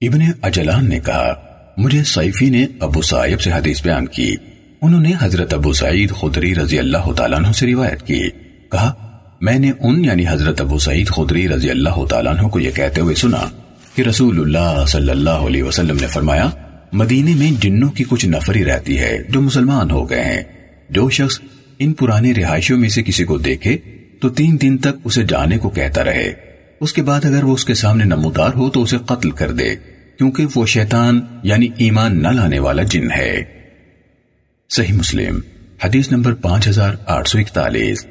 ابن اجلان نے کہا، مجھے سیفی نے ابو صاحب سے حدیث بیان کی۔ انہوں نے حضرت ابو سعید خدری رضی اللہ تعالیٰ عنہ سے روایت کی۔ کہا، میں نے ان یعنی حضرت ابو سعید خدری رضی اللہ تعالیٰ عنہ کو یہ کہتے ہوئے سنا کہ رسول اللہ صلی اللہ علیہ وسلم نے فرمایا، مدینے میں جنوں کی کچھ نفری رہتی ہے جو مسلمان ہو گئے ہیں۔ جو شخص ان پرانے رہائشوں میں سے کسی کو دیکھے، تو تین دن تک اسے جانے کو کہتا رہے۔ اس کے بعد اگر وہ اس کے سامنے نمودار ہو تو اسے قتل کر دے، کیونکہ وہ شیطان یعنی ایمان نہ لانے والا جن ہے۔ صحیح مسلم، حدیث نمبر پانچ ہزار آٹھ سو اکتالیس۔